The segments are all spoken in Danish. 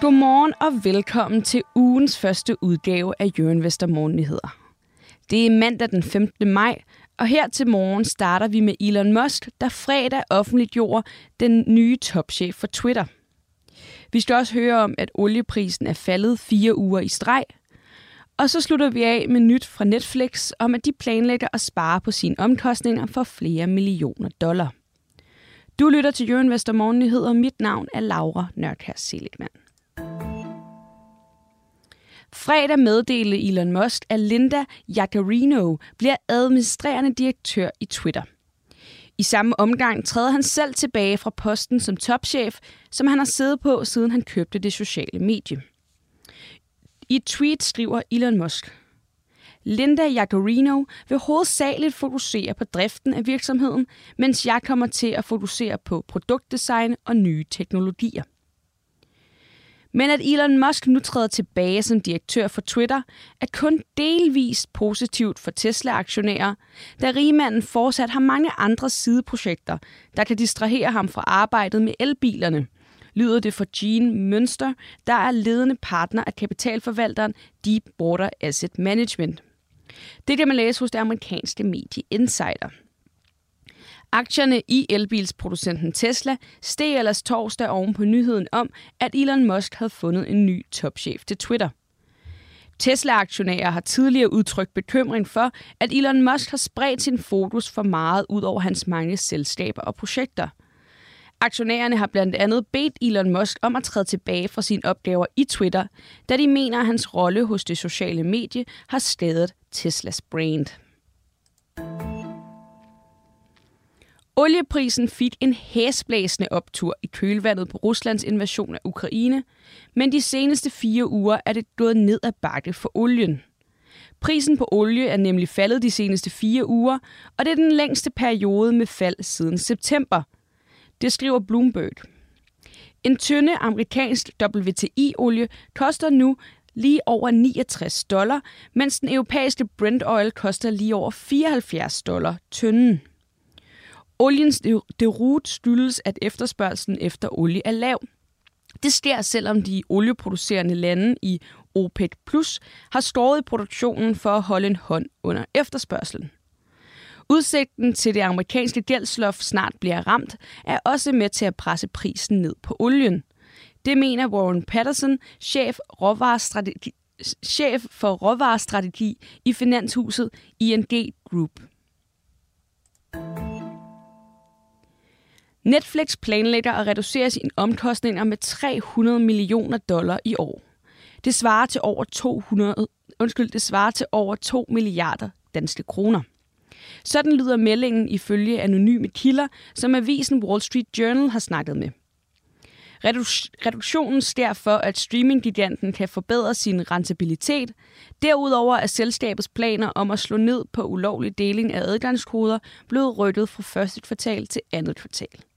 Godmorgen og velkommen til ugens første udgave af Jørgen Vester Morgennyheder. Det er mandag den 15. maj, og her til morgen starter vi med Elon Musk, der fredag offentliggjorde den nye topchef for Twitter. Vi skal også høre om, at olieprisen er faldet fire uger i streg. Og så slutter vi af med nyt fra Netflix om, at de planlægger at spare på sine omkostninger for flere millioner dollar. Du lytter til Jørgen Vester og Mit navn er Laura Nørkær Seligman. Fredag meddelte Elon Musk, at Linda Yaccarino bliver administrerende direktør i Twitter. I samme omgang træder han selv tilbage fra posten som topchef, som han har siddet på, siden han købte det sociale medie. I et tweet skriver Elon Musk, Linda Yaccarino vil hovedsageligt fokusere på driften af virksomheden, mens jeg kommer til at fokusere på produktdesign og nye teknologier. Men at Elon Musk nu træder tilbage som direktør for Twitter, er kun delvist positivt for Tesla-aktionærer, da rigmanden fortsat har mange andre sideprojekter, der kan distrahere ham fra arbejdet med elbilerne, lyder det for Gene Mønster, der er ledende partner af kapitalforvalteren Deepwater Asset Management. Det kan man læse hos det amerikanske medie Insider. Aktierne i elbilsproducenten Tesla steg ellers torsdag oven på nyheden om, at Elon Musk havde fundet en ny topchef til Twitter. Tesla-aktionærer har tidligere udtrykt bekymring for, at Elon Musk har spredt sin fokus for meget ud over hans mange selskaber og projekter. Aktionærerne har blandt andet bedt Elon Musk om at træde tilbage fra sine opgaver i Twitter, da de mener, at hans rolle hos det sociale medie har skadet Teslas brand. Olieprisen fik en hæsblæsende optur i kølvandet på Ruslands invasion af Ukraine, men de seneste fire uger er det gået ned ad bakke for olien. Prisen på olie er nemlig faldet de seneste fire uger, og det er den længste periode med fald siden september. Det skriver Bloomberg. En tynde amerikansk WTI-olie koster nu lige over 69 dollar, mens den europæiske Brent Oil koster lige over 74 dollar tynden. Oliens derut skyldes, at efterspørgselen efter olie er lav. Det sker, selvom de olieproducerende lande i OPEC Plus har skåret i produktionen for at holde en hånd under efterspørgselen. Udsigten til det amerikanske gældsloft snart bliver ramt, er også med til at presse prisen ned på olien. Det mener Warren Patterson, chef, råvarestrategi, chef for råvarestrategi i finanshuset ING Group. Netflix planlægger at reducere sine omkostninger med 300 millioner dollar i år. Det svarer til over 200, undskyld, det svarer til over 2 milliarder danske kroner. Sådan lyder meldingen ifølge anonyme kilder, som avisen Wall Street Journal har snakket med. Reduktionen sker for, at streaminggiganten kan forbedre sin rentabilitet. Derudover er selskabets planer om at slå ned på ulovlig deling af adgangskoder blevet rykket fra første kvartal til andet kvartal.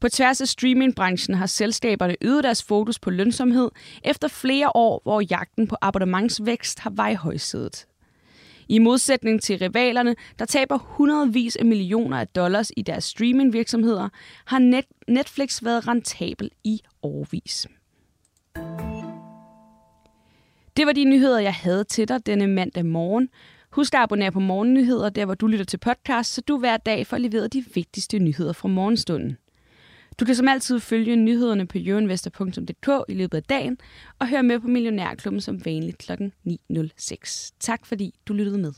På tværs af streamingbranchen har selskaberne øget deres fokus på lønsomhed efter flere år, hvor jagten på abonnementsvækst har vejhøjsædet. I modsætning til rivalerne, der taber hundredvis af millioner af dollars i deres streamingvirksomheder, har Netflix været rentabel i årvis. Det var de nyheder, jeg havde til dig denne mandag morgen. Husk at abonnere på Morgennyheder, der hvor du lytter til podcast, så du hver dag får leveret de vigtigste nyheder fra morgenstunden. Du kan som altid følge nyhederne på euroinvestor.dk i løbet af dagen og høre med på Millionærklubben som vanligt kl. 9.06. Tak fordi du lyttede med.